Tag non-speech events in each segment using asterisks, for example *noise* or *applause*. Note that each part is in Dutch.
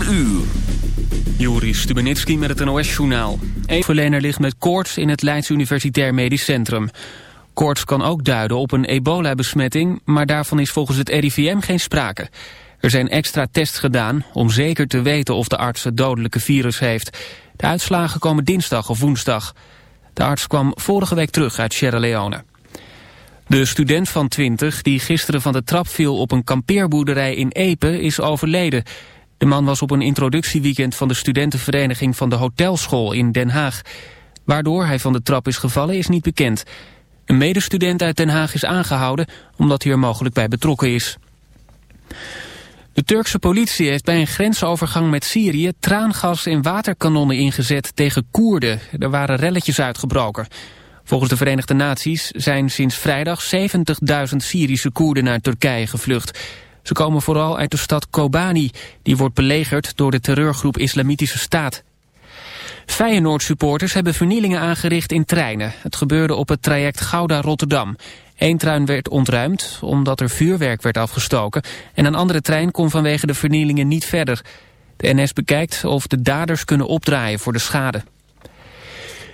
4 uur. Joris Stubenitski met het NOS-journaal. Een verlener ligt met koorts in het Leids Universitair Medisch Centrum. Koorts kan ook duiden op een ebola-besmetting... maar daarvan is volgens het RIVM geen sprake. Er zijn extra tests gedaan om zeker te weten of de arts het dodelijke virus heeft. De uitslagen komen dinsdag of woensdag. De arts kwam vorige week terug uit Sierra Leone. De student van 20 die gisteren van de trap viel op een kampeerboerderij in Epe is overleden. De man was op een introductieweekend van de studentenvereniging van de hotelschool in Den Haag. Waardoor hij van de trap is gevallen is niet bekend. Een medestudent uit Den Haag is aangehouden omdat hij er mogelijk bij betrokken is. De Turkse politie heeft bij een grensovergang met Syrië traangas en waterkanonnen ingezet tegen Koerden. Er waren relletjes uitgebroken. Volgens de Verenigde Naties zijn sinds vrijdag 70.000 Syrische Koerden naar Turkije gevlucht. Ze komen vooral uit de stad Kobani, die wordt belegerd door de terreurgroep Islamitische Staat. Feyenoord-supporters hebben vernielingen aangericht in treinen. Het gebeurde op het traject Gouda-Rotterdam. Eén trein werd ontruimd omdat er vuurwerk werd afgestoken... en een andere trein kon vanwege de vernielingen niet verder. De NS bekijkt of de daders kunnen opdraaien voor de schade.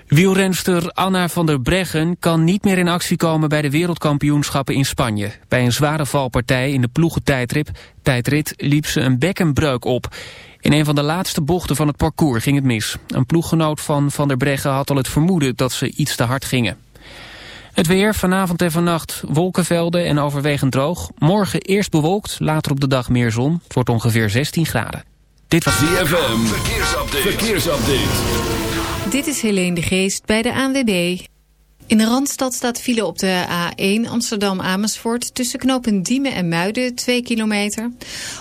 Wielrenster Anna van der Breggen kan niet meer in actie komen bij de wereldkampioenschappen in Spanje. Bij een zware valpartij in de ploegentijdrit tijdrit liep ze een bekkenbreuk op. In een van de laatste bochten van het parcours ging het mis. Een ploeggenoot van Van der Breggen had al het vermoeden dat ze iets te hard gingen. Het weer, vanavond en vannacht wolkenvelden en overwegend droog. Morgen eerst bewolkt, later op de dag meer zon. Het wordt ongeveer 16 graden. Dit was DFM. Verkeersupdate. Verkeersupdate. Dit is Helene de Geest bij de ANWB. In de Randstad staat file op de A1 Amsterdam-Amersfoort... tussen knopen Diemen en Muiden, 2 kilometer.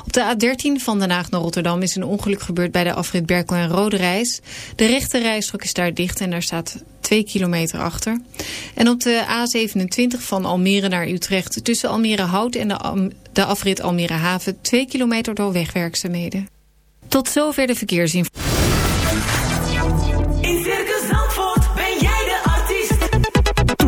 Op de A13 van Den Haag naar Rotterdam is een ongeluk gebeurd... bij de afrit Berkel en Rode Reis. De rechte rijstrook is daar dicht en daar staat 2 kilometer achter. En op de A27 van Almere naar Utrecht... tussen Almere Hout en de, de afrit Almere Haven... 2 kilometer door wegwerkzaamheden. Tot zover de verkeersinformatie.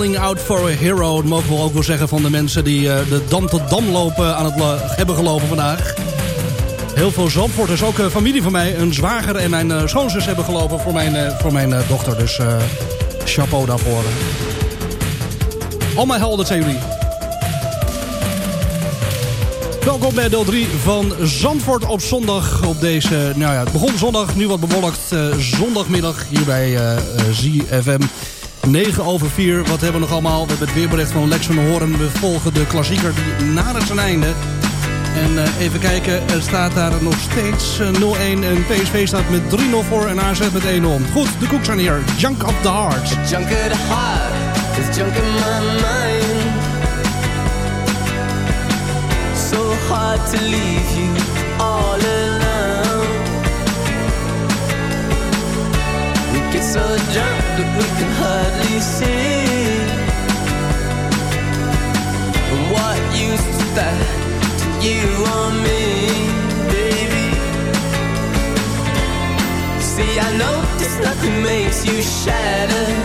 Holding Out for a Hero. Dat mogen we ook wel zeggen van de mensen die eh, de Dam tot Dam lopen aan het hebben gelopen vandaag. Heel veel Zandvoorters, ook uh, familie van mij, een zwager en mijn uh, schoonzus hebben gelopen voor mijn, voor mijn dochter. Dus chapeau daarvoor. Allemaal helden zijn jullie. Welkom bij deel 3 van Zandvoort op zondag. Op deze, nou ja, het begon zondag, nu wat bewolkt. zondagmiddag hier bij ZFM. 9 over 4. Wat hebben we nog allemaal? We hebben het weerbericht van Lex van Horen. We volgen de klassieker die nadert zijn einde. En uh, even kijken, er staat daar nog steeds uh, 0-1. En PSV staat met 3-0 voor en AZ met 1-0. Goed, de koeks zijn hier. Junk of the Heart. Junk of the heart, is junk in my mind. So hard to leave you all alone. So drunk that we can hardly see. And what use is that to you or me, baby? See, I know this nothing makes you shatter.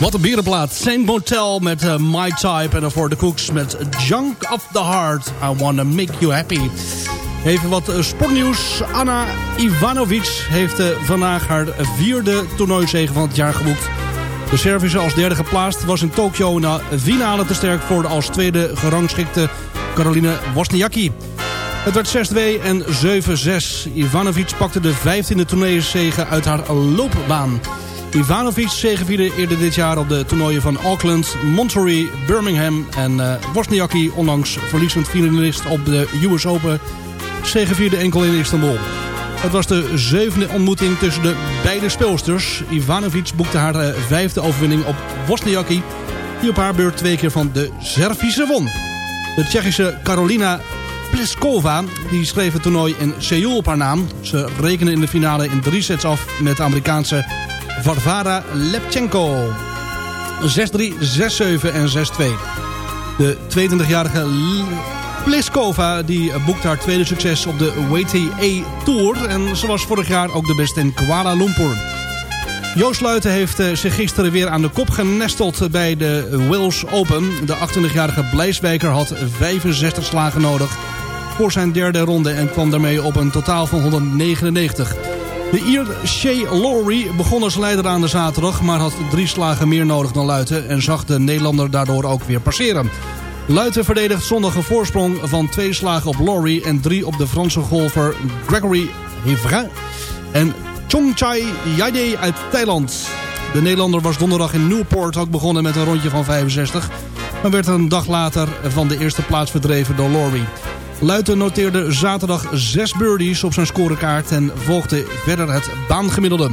Wat een berenplaat. Saint Motel met uh, My Type. En daarvoor de Cooks met Junk of the Heart. I Wanna Make You Happy. Even wat uh, sportnieuws. Anna Ivanovic heeft uh, vandaag haar vierde toernooizege van het jaar geboekt. De Servische als derde geplaatst was in Tokio na finale te sterk voor de als tweede gerangschikte Caroline Wozniacki. Het werd 6-2 en 7-6. Ivanovic pakte de 15e toernooizege uit haar loopbaan. Ivanovic zegevierde eerder dit jaar op de toernooien van Auckland, Monterey, Birmingham en uh, Wozniacki, onlangs verliezend finalist op de US Open, zegevierde enkel in Istanbul. Het was de zevende ontmoeting tussen de beide speelsters. Ivanovic boekte haar uh, vijfde overwinning op Wozniacki, die op haar beurt twee keer van de Servische won. De Tsjechische Carolina Pliskova die schreef het toernooi in Seoul op haar naam. Ze rekenen in de finale in drie sets af met de Amerikaanse Varvara Lepchenko. 6-3, 6-7 en 6-2. De 22-jarige Pliskova die boekt haar tweede succes op de WTA Tour. En ze was vorig jaar ook de beste in Kuala Lumpur. Joost Luiten heeft zich gisteren weer aan de kop genesteld bij de Wales Open. De 28-jarige Blijswijker had 65 slagen nodig voor zijn derde ronde... en kwam daarmee op een totaal van 199. De Ier Shea Lowry begon als leider aan de zaterdag... maar had drie slagen meer nodig dan Luiten... en zag de Nederlander daardoor ook weer passeren. Luiten verdedigt zondag een voorsprong van twee slagen op Lowry... en drie op de Franse golfer Gregory Hivra en Chongchai Yade uit Thailand. De Nederlander was donderdag in Newport ook begonnen met een rondje van 65... maar werd een dag later van de eerste plaats verdreven door Lowry. Luiten noteerde zaterdag zes birdies op zijn scorekaart... en volgde verder het baangemiddelde.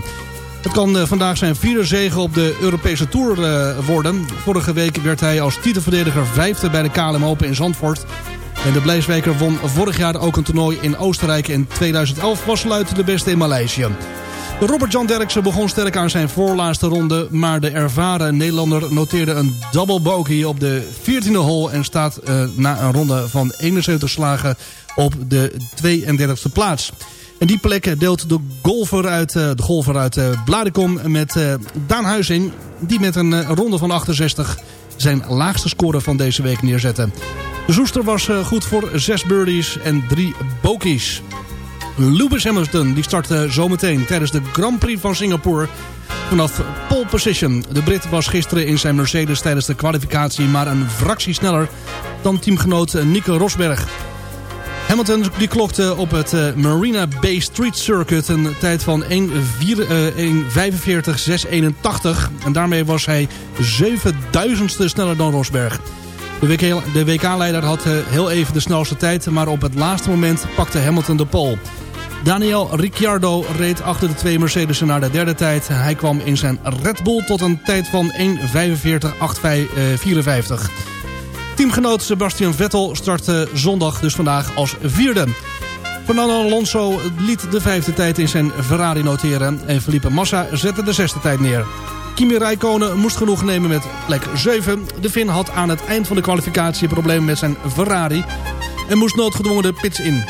Het kan uh, vandaag zijn vierde zege op de Europese Tour uh, worden. Vorige week werd hij als titelverdediger vijfde bij de KLM Open in Zandvoort. En de Blijswijker won vorig jaar ook een toernooi in Oostenrijk. In 2011 was Luiten de beste in Maleisië. Robert-Jan Derksen begon sterk aan zijn voorlaatste ronde... maar de ervaren Nederlander noteerde een double bogey op de 14e hole... en staat uh, na een ronde van 71 slagen op de 32e plaats. En die plek deelt de golfer uit, uh, de golfer uit uh, Bladikom met Daan Huizing... die met een ronde van 68 zijn laagste score van deze week neerzette. De Zoester was goed voor 6 birdies en 3 bokies. Lewis Hamilton die startte zometeen tijdens de Grand Prix van Singapore vanaf pole position. De Brit was gisteren in zijn Mercedes tijdens de kwalificatie maar een fractie sneller dan teamgenoot Nico Rosberg. Hamilton die klokte op het uh, Marina Bay Street Circuit een tijd van 1.45.681. En daarmee was hij 7000ste sneller dan Rosberg. De WK-leider WK had uh, heel even de snelste tijd, maar op het laatste moment pakte Hamilton de pole. Daniel Ricciardo reed achter de twee Mercedes'en naar de derde tijd. Hij kwam in zijn Red Bull tot een tijd van 1.45.854. Teamgenoot Sebastian Vettel startte zondag dus vandaag als vierde. Fernando Alonso liet de vijfde tijd in zijn Ferrari noteren... en Felipe Massa zette de zesde tijd neer. Kimi Räikkönen moest genoeg nemen met plek 7. De Finn had aan het eind van de kwalificatie problemen met zijn Ferrari... en moest noodgedwongen de pits in.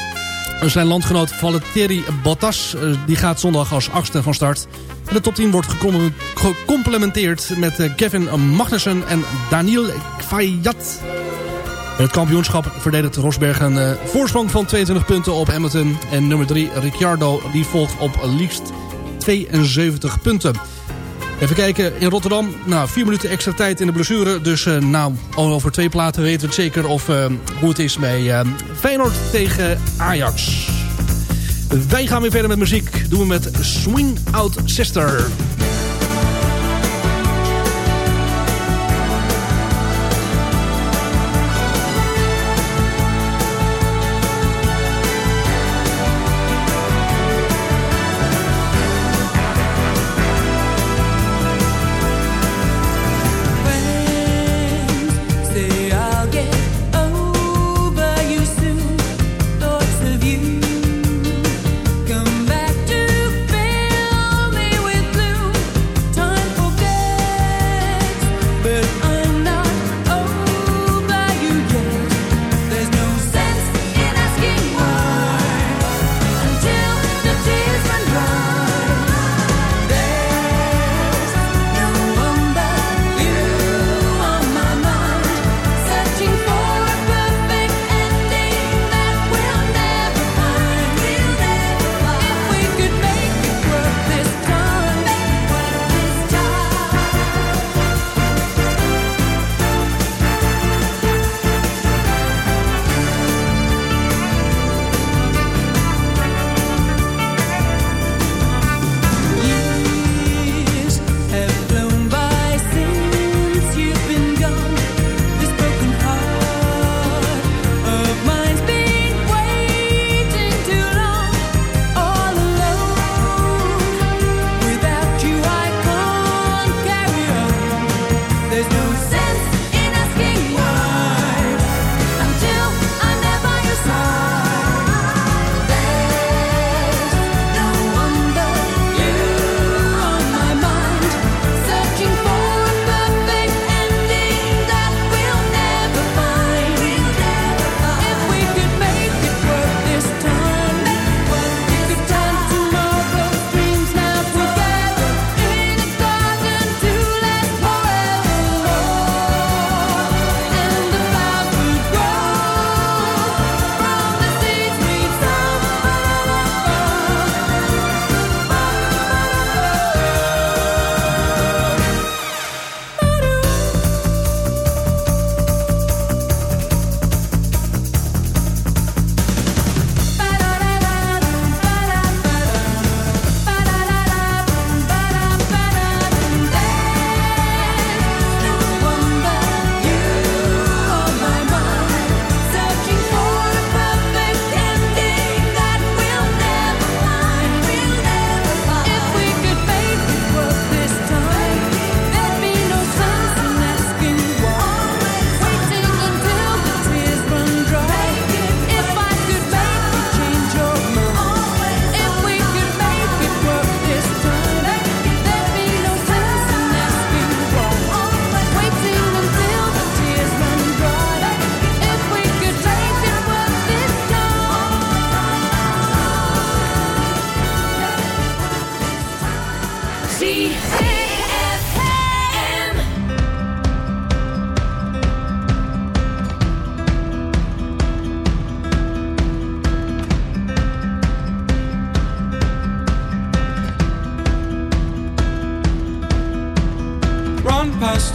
Zijn landgenoot Valtteri Bottas die gaat zondag als achtste van start. De top 10 wordt gecomplementeerd met Kevin Magnussen en Daniel Kvyat. In het kampioenschap verdedigt Rosberg een uh, voorsprong van 22 punten op Hamilton. En nummer 3 Ricciardo die volgt op liefst 72 punten. Even kijken, in Rotterdam, nou, vier minuten extra tijd in de blessure. Dus nou, over twee platen weten we het zeker of, uh, hoe het is bij uh, Feyenoord tegen Ajax. Wij gaan weer verder met muziek. Doen we met Swing Out Sister.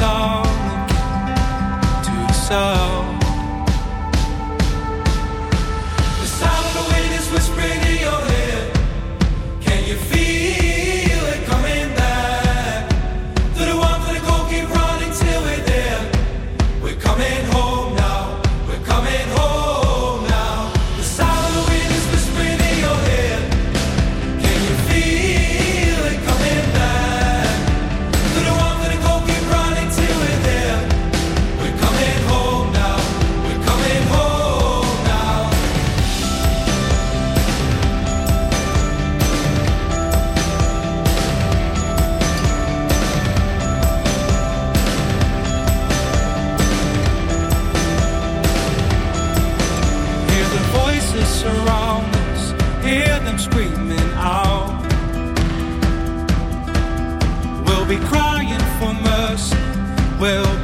down again to the sound.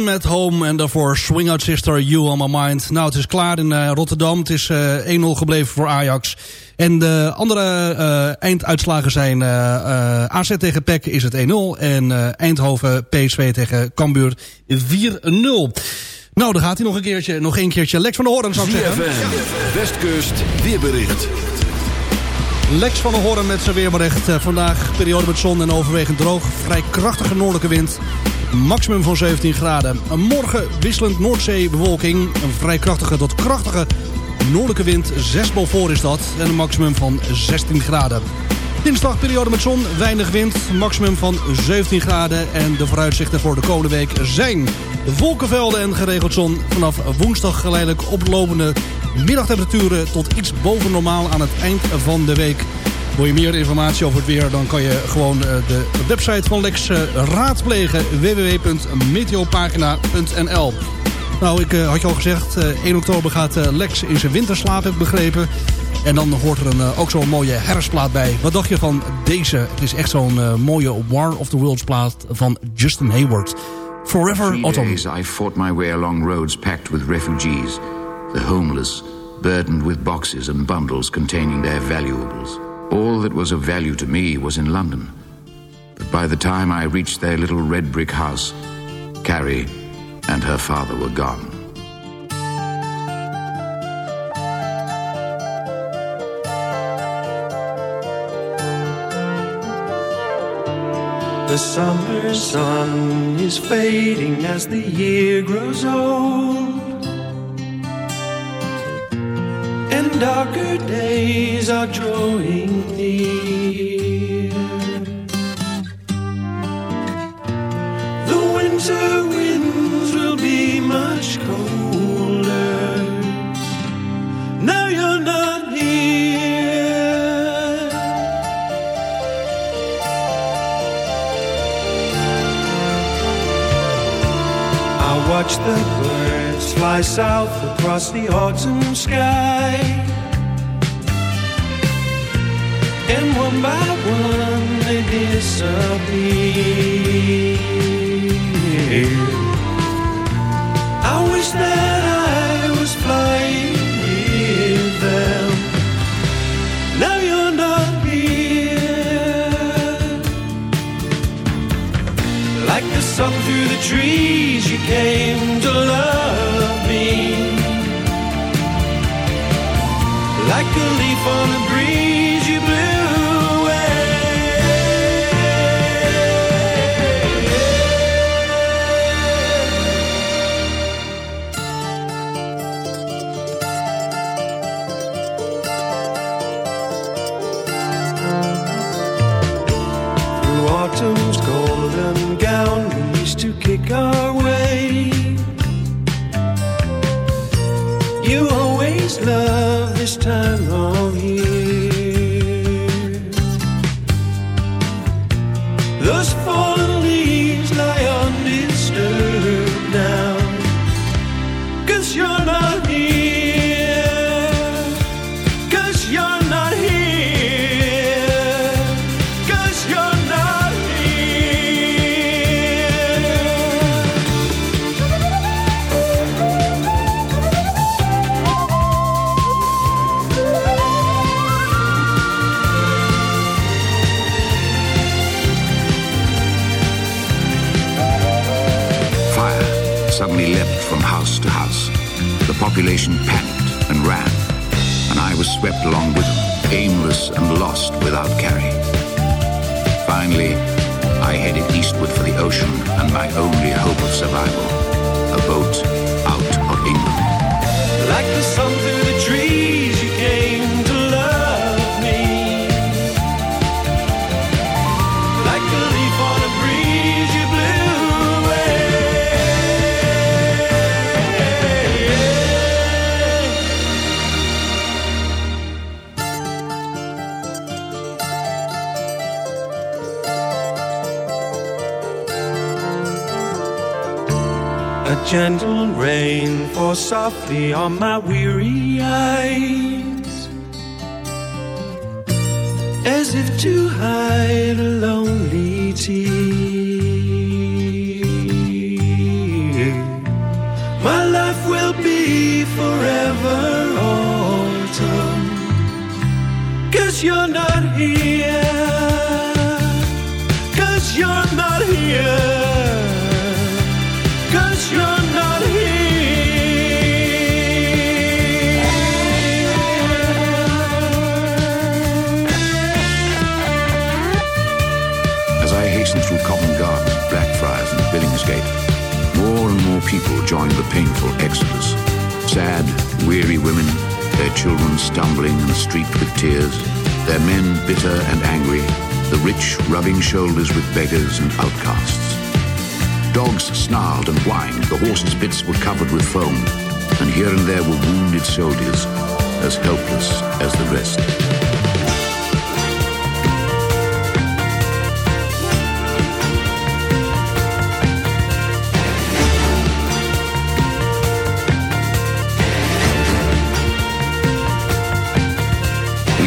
met Home en daarvoor Swing Out Sister, You On My Mind. Nou, het is klaar in eh, Rotterdam. Het is eh 1-0 gebleven voor Ajax. En de andere eh, einduitslagen zijn AZ tegen PEC is het 1-0. En Eindhoven PSV tegen Cambuur 4-0. Nou, dan gaat hij nog een keertje. Nog een keertje. Lex van der Hoorn zou ik zeggen. Westkust, weerbericht. Lex van der Hoorn met zijn weerbericht. Eh, vandaag periode met zon en overwegend droog. Vrij krachtige noordelijke wind. Maximum van 17 graden. Morgen wisselend Noordzee bewolking. Een vrij krachtige tot krachtige noordelijke wind. 6 voor is dat. En een maximum van 16 graden. Dinsdag periode met zon, weinig wind, maximum van 17 graden. En de vooruitzichten voor de komende week zijn wolkenvelden en geregeld zon. Vanaf woensdag geleidelijk oplopende middagtemperaturen tot iets boven normaal aan het eind van de week. Wil je meer informatie over het weer, dan kan je gewoon eh, de website van Lex eh, raadplegen. www.meteopagina.nl Nou, ik eh, had je al gezegd, eh, 1 oktober gaat Lex in zijn winterslaap, heb ik begrepen. En dan hoort er een, eh, ook zo'n mooie herfstplaat bij. Wat dacht je van deze? Het is echt zo'n eh, mooie War of the Worlds plaat van Justin Hayward. Forever three Autumn. days I fought my way along roads packed with refugees, the homeless, burdened with boxes and bundles containing their valuables. All that was of value to me was in London. But by the time I reached their little red brick house, Carrie and her father were gone. The summer sun is fading as the year grows old. And darker days are drawing near. The birds fly south across the autumn sky. And one by one they disappear. I wish that I was flying Like through the trees, you came to love me. Like a leaf on a breeze, on my weary eyes, as if to hide a lonely tear. My life will be forever autumn, cause you're not here, cause you're not here. Cause you're people joined the painful exodus. Sad, weary women, their children stumbling and streaked with tears, their men bitter and angry, the rich rubbing shoulders with beggars and outcasts. Dogs snarled and whined, the horses' bits were covered with foam, and here and there were wounded soldiers, as helpless as the rest.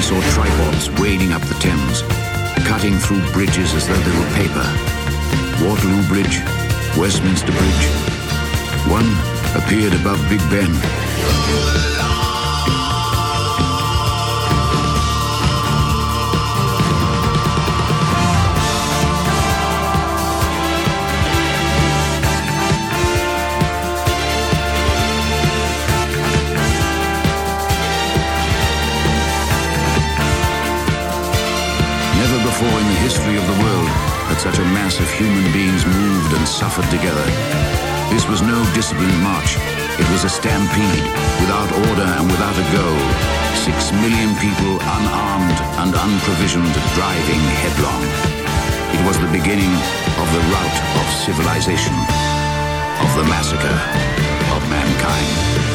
saw tripods wading up the Thames, cutting through bridges as though they were paper. Waterloo Bridge, Westminster Bridge. One appeared above Big Ben. Mass of human beings moved and suffered together. This was no disciplined march. It was a stampede, without order and without a goal. Six million people unarmed and unprovisioned, driving headlong. It was the beginning of the rout of civilization, of the massacre of mankind.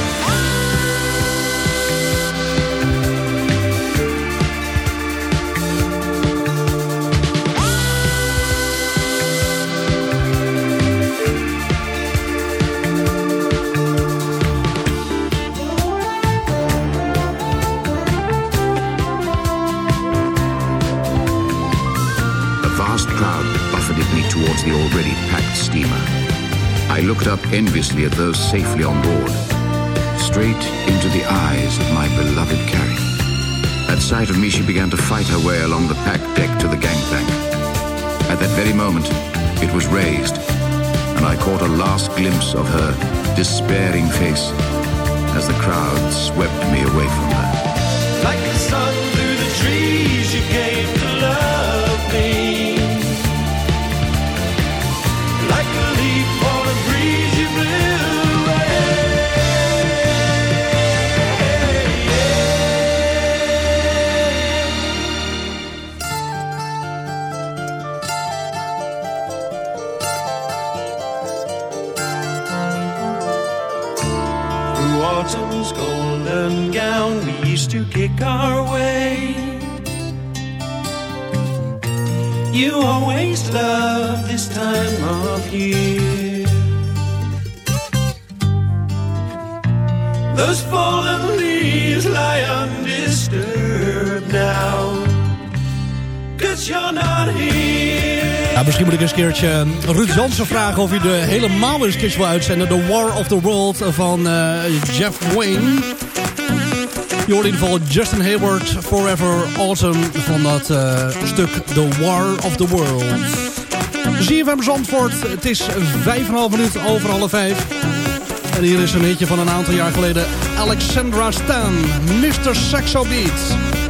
Enviously at those safely on board, straight into the eyes of my beloved Carrie. At sight of me, she began to fight her way along the packed deck to the gangplank. At that very moment, it was raised, and I caught a last glimpse of her despairing face as the crowd swept me away from her. Like the sun through the trees, you came to love me. Misschien moet ik eens een keertje eh, Ruud Jansen vragen of hij de helemaal eens een keertje wil uitzenden. The War of the World van eh, Jeff Wayne. Je hoort in ieder geval Justin Hayward Forever Autumn van dat eh, stuk The War of the World. ZFM Zandvoort, het is vijf en een half minuut over half vijf. En hier is een hitje van een aantal jaar geleden. Alexandra Stan, Mr. Saxo Beats.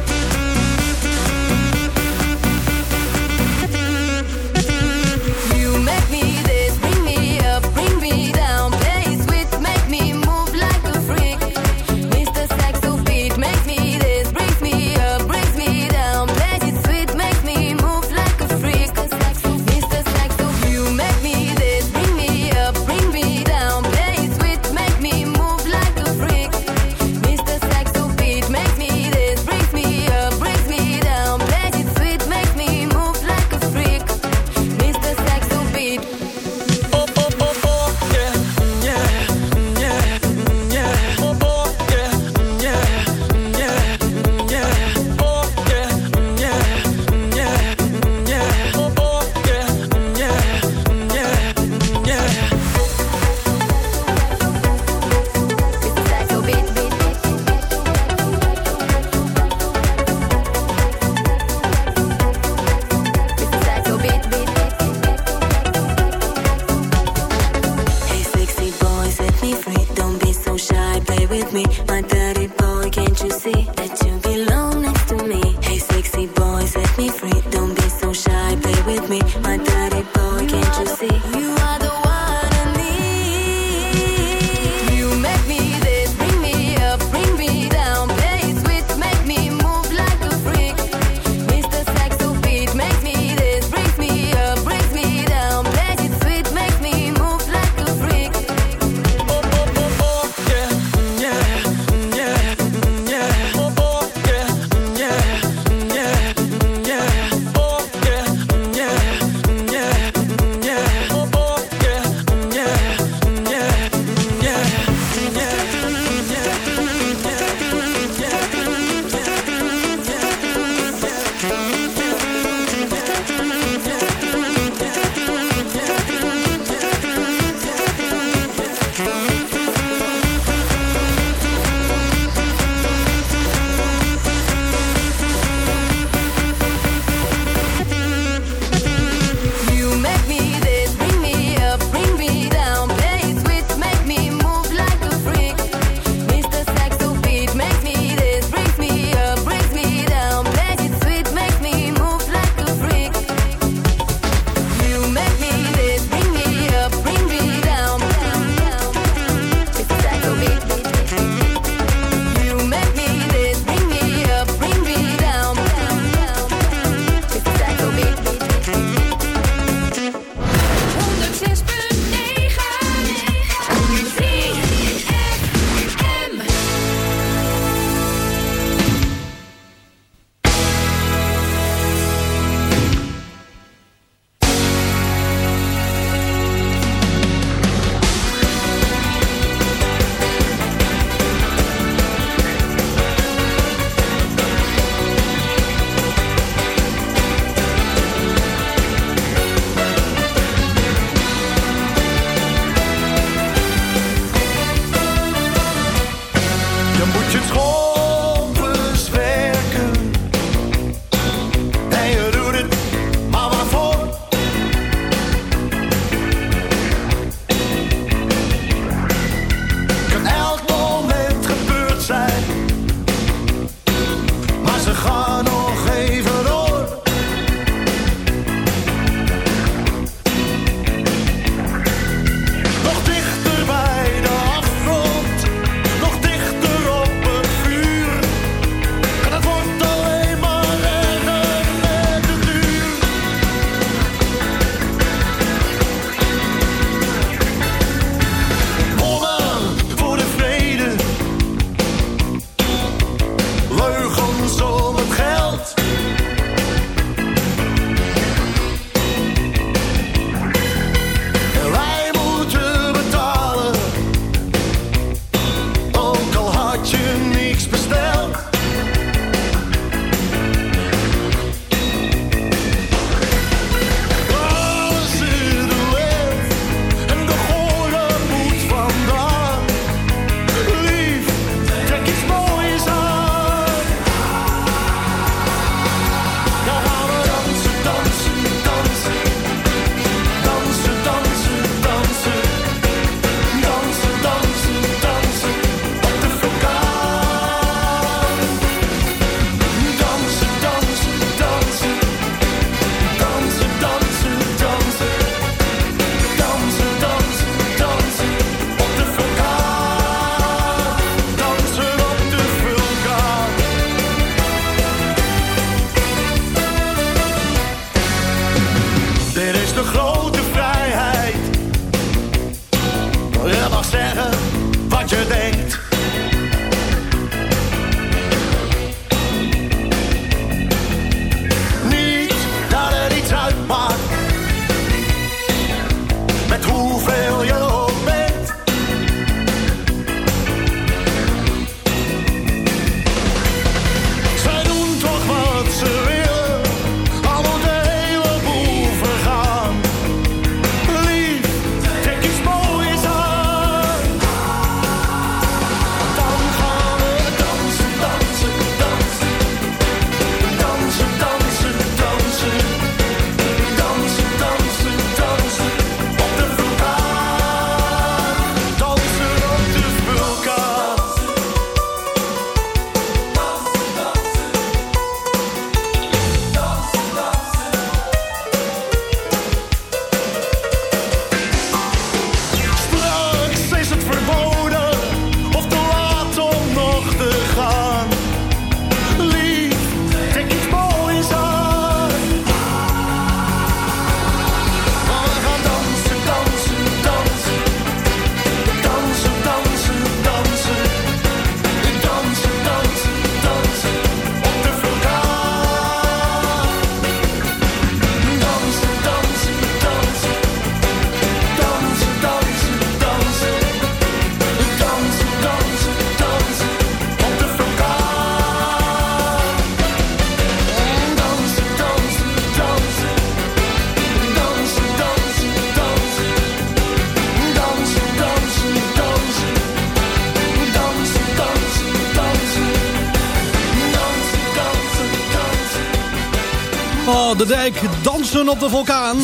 Dansen op de vulkaan.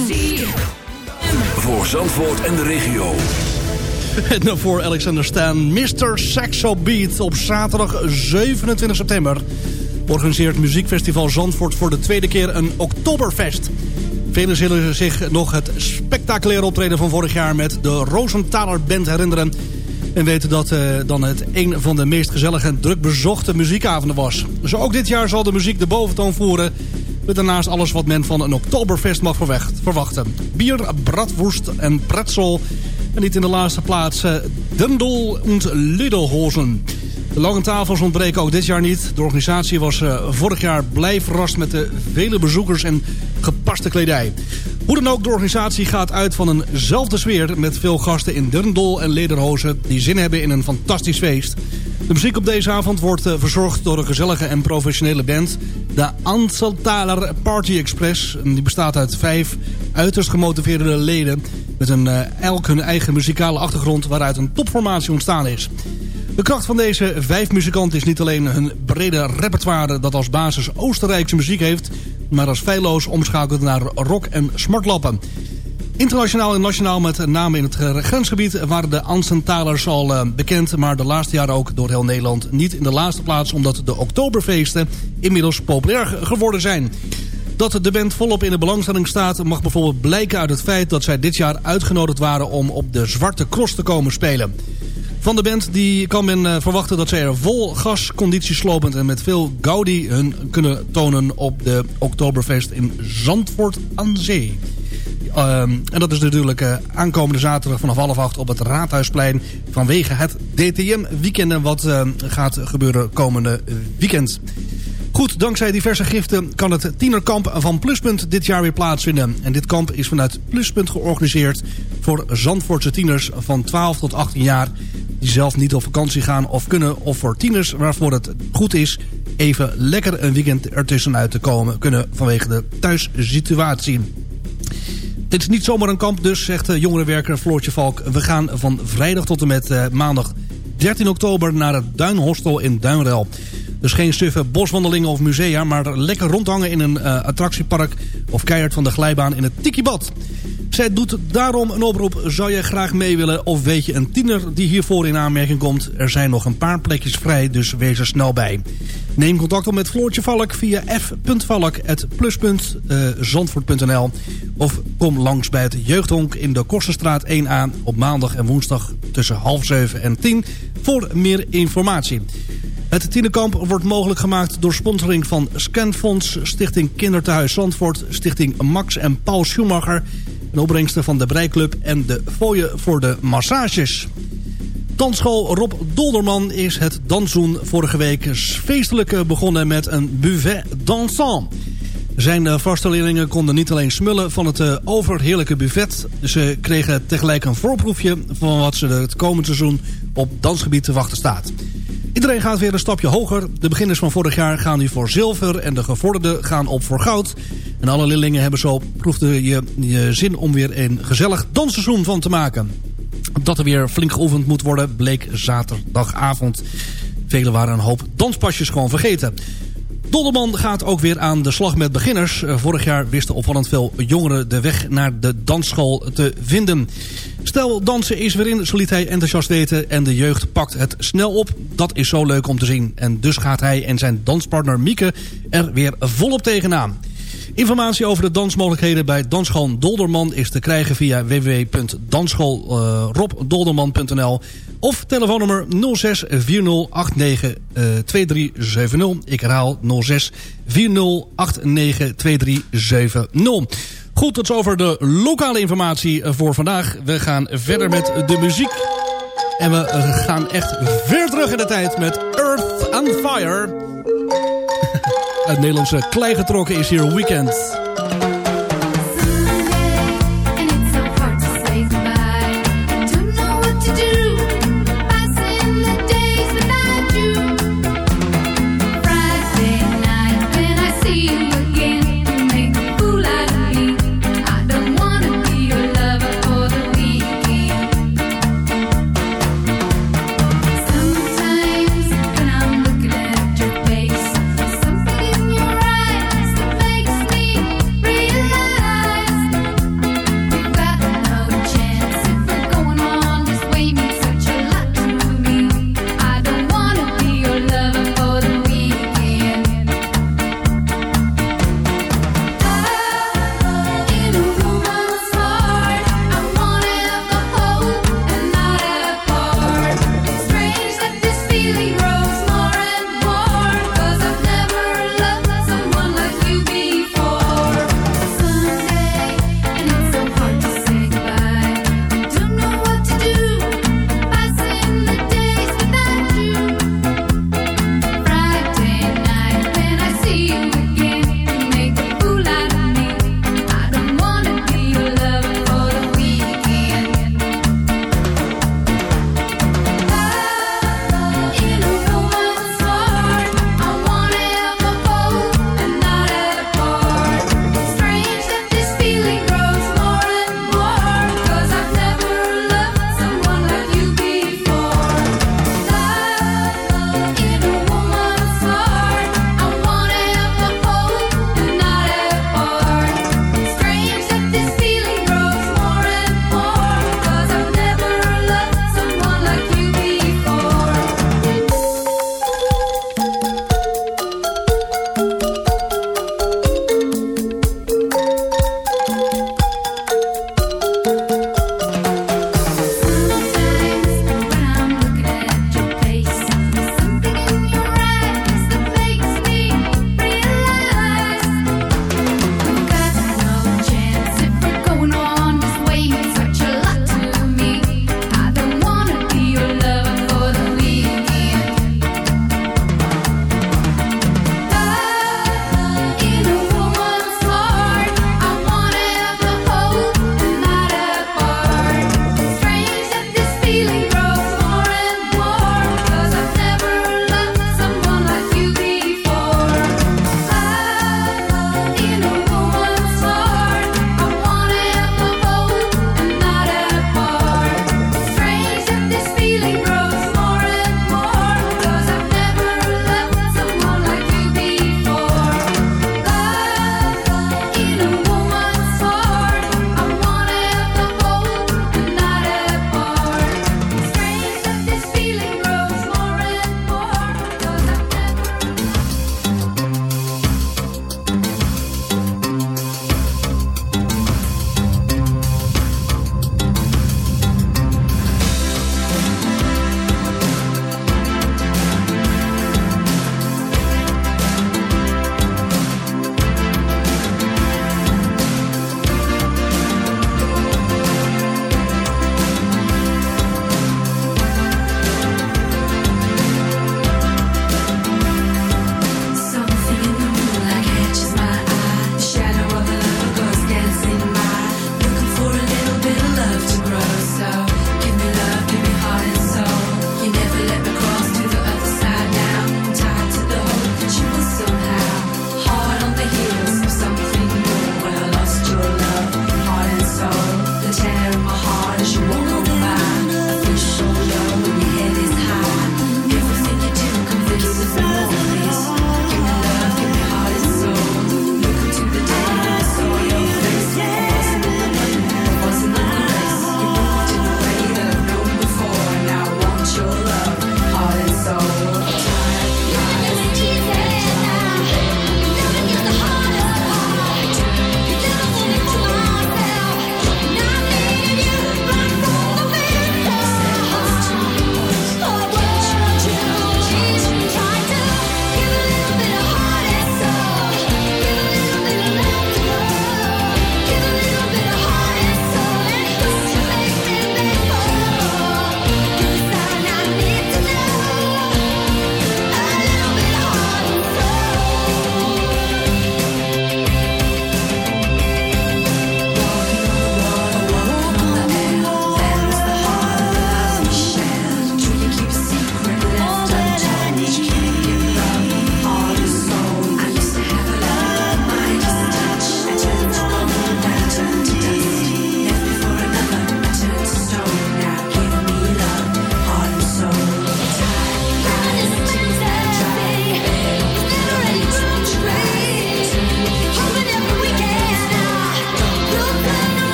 Voor Zandvoort en de regio. *laughs* En dan voor Alexander Stan, Mr. Saxo Beat op zaterdag 27 september. Organiseert Muziekfestival Zandvoort voor de tweede keer een Oktoberfest. Velen zullen zich nog het spectaculaire optreden van vorig jaar met de Rosenthaler Band herinneren. En weten dat eh, dan het een van de meest gezellige en druk bezochte muziekavonden was. Zo ook dit jaar zal de muziek de boventoon voeren. Met daarnaast alles wat men van een Oktoberfest mag verwacht- verwachten. Bier, bratwurst en pretzel. En niet in de laatste plaats eh, Dundel und Liddelhozen. De lange tafels ontbreken ook dit jaar niet. De organisatie was eh, vorig jaar blij verrast met de vele bezoekers en gepaste kledij. Hoe dan ook, de organisatie gaat uit van eenzelfde sfeer... met veel gasten in Dundel en Lederhozen die zin hebben in een fantastisch feest. De muziek op deze avond wordt eh, verzorgd door een gezellige en professionele band... de Anseltaler Party Express. En die bestaat uit vijf uiterst gemotiveerde leden... met een, eh, elk hun eigen muzikale achtergrond waaruit een topformatie ontstaan is. De kracht van deze vijf muzikanten is niet alleen hun brede repertoire... dat als basis Oostenrijkse muziek heeft... maar als feilloos omschakelt naar rock en smartlappen. Internationaal en nationaal met name in het grensgebied... waren de Ansentalers al eh, bekend... maar de laatste jaren ook door heel Nederland. Niet in de laatste plaats omdat de Oktoberfeesten... inmiddels populair ge- geworden zijn. Dat de band volop in de belangstelling staat... mag bijvoorbeeld blijken uit het feit dat zij dit jaar uitgenodigd waren... om op de Zwarte Cross te komen spelen. Van de band die kan men eh, verwachten dat zij er vol gas, conditie-slopend en met veel gaudi hun kunnen tonen op de Oktoberfest in Zandvoort aan Zee. Ehm, en dat is natuurlijk eh, aankomende zaterdag vanaf half acht op het Raadhuisplein vanwege het DTM-weekend wat eh, gaat gebeuren komende weekend. Goed, dankzij diverse giften kan het tienerkamp van Pluspunt dit jaar weer plaatsvinden. En dit kamp is vanuit Pluspunt georganiseerd voor Zandvoortse tieners van 12 tot 18 jaar... die zelf niet op vakantie gaan of kunnen... of voor tieners waarvoor het goed is even lekker een weekend ertussenuit te komen... kunnen vanwege de thuissituatie. Dit is niet zomaar een kamp dus, zegt jongerenwerker Floortje Valk. We gaan van vrijdag tot en met eh, maandag 13 oktober naar het Duinhostel in Duinrel. Dus geen suffe boswandelingen of musea, maar lekker rondhangen in een eh, attractiepark... of keihard van de glijbaan in het Tikibad. Zij doet daarom een oproep. Zou je graag mee willen of weet je een tiener die hiervoor in aanmerking komt? Er zijn nog een paar plekjes vrij, dus wees er snel bij. Neem contact op met Floortje Valk via f.valk.plus.zandvoort.nl of kom langs bij het Jeugdhonk in de Korsenstraat 1A op maandag en woensdag tussen half zeven en tien voor meer informatie. Het tienerkamp wordt mogelijk gemaakt door sponsoring van Scanfonds, Stichting Kinderthuis Zandvoort, Stichting Max en Paul Schumacher En opbrengsten van de Breiklub en de fooien voor de massages. Dansschool Rob Dolderman is het dansoen vorige week feestelijk begonnen met een buffet dansant. Zijn eh, vaste leerlingen konden niet alleen smullen van het eh, overheerlijke buffet. Ze kregen tegelijk een voorproefje van wat ze het komend seizoen op dansgebied te wachten staat. Iedereen gaat weer een stapje hoger. De beginners van vorig jaar gaan nu voor zilver en de gevorderden gaan op voor goud. En alle leerlingen hebben zo proefde je, je zin om weer een gezellig dansseizoen van te maken. Dat er weer flink geoefend moet worden bleek zaterdagavond. Velen waren een hoop danspasjes gewoon vergeten. Dolderman gaat ook weer aan de slag met beginners. Eh, Vorig jaar wisten opvallend veel jongeren de weg naar de dansschool te vinden. Stel, dansen is weer in, zo liet hij enthousiast weten... en de jeugd pakt het snel op. Dat is zo leuk om te zien. En dus gaat hij en zijn danspartner Mieke er weer volop tegenaan. Informatie over de dansmogelijkheden bij Dansschool Dolderman is te krijgen via www.dansschoolrobdolderman.nl of telefoonnummer 06 4089 2370. Ik herhaal 06 4089 2370. Goed, de lokale informatie voor vandaag. We gaan verder met de muziek. En we eh, gaan echt weer terug in de tijd met Earth and Fire. Het Nederlandse klei getrokken is hier Weekend.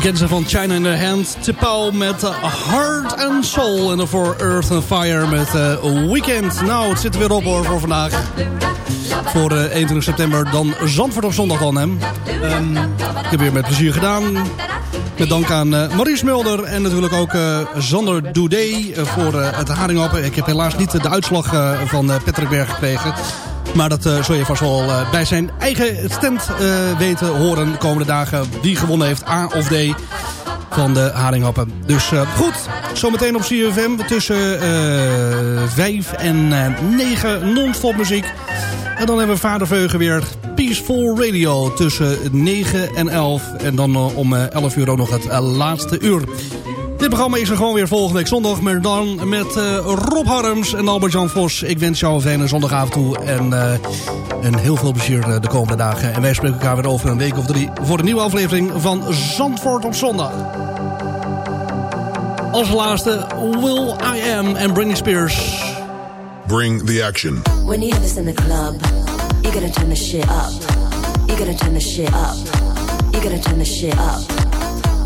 Ze van China in the Hand. Tipau met eh, Heart and Soul. En daarvoor Earth and Fire met eh, Weekend. Nou, het zit er weer op hoor voor vandaag. Voor eh, 21 september. Dan Zandvoort op zondag dan hem. Ik heb weer met plezier gedaan. Met dank aan eh, Maurice Mulder. En natuurlijk ook eh, Sander Doudé eh, voor eh, het haringhappen. Ik heb helaas niet de uitslag eh, van eh, Patrick Berg gekregen. Maar dat eh, zul je vast wel eh, bij zijn eigen stand eh, weten horen de komende dagen. Wie gewonnen heeft, A of D van de haringhappen. Dus goed, zometeen op CFM tussen eh 5 en eh 9 non-stop muziek. En dan hebben we Vader Veugen weer Peaceful Radio tussen 9 en 11. En dan om eh, 11 uur ook nog het laatste uur. Dit programma is er gewoon weer volgende week zondag. Maar dan met eh, Rob Harms en Albert-Jan Vos. Ik wens jou een fijne zondagavond toe. En, eh, en heel veel plezier eh, de komende dagen. En wij spreken elkaar weer over een week of drie... voor een nieuwe aflevering van Zandvoort op zondag. Als laatste Will I Am en Britney Spears. Bring the action. When you have this in the club, you gotta turn the shit up. You gotta turn the shit up. You gotta turn the shit up.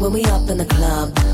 When we up in the club,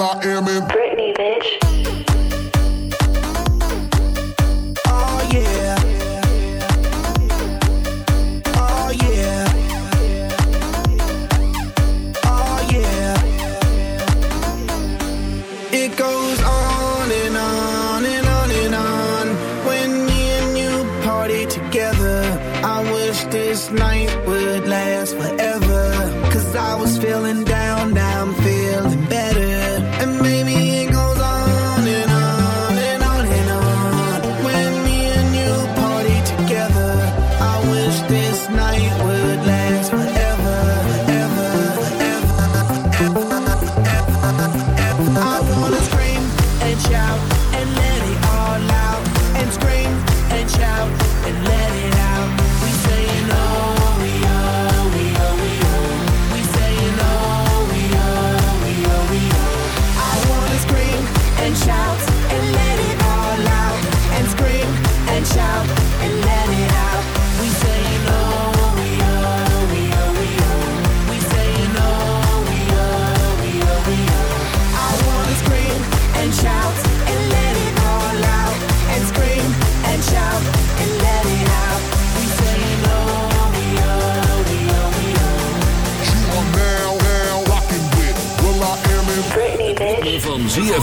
I Am in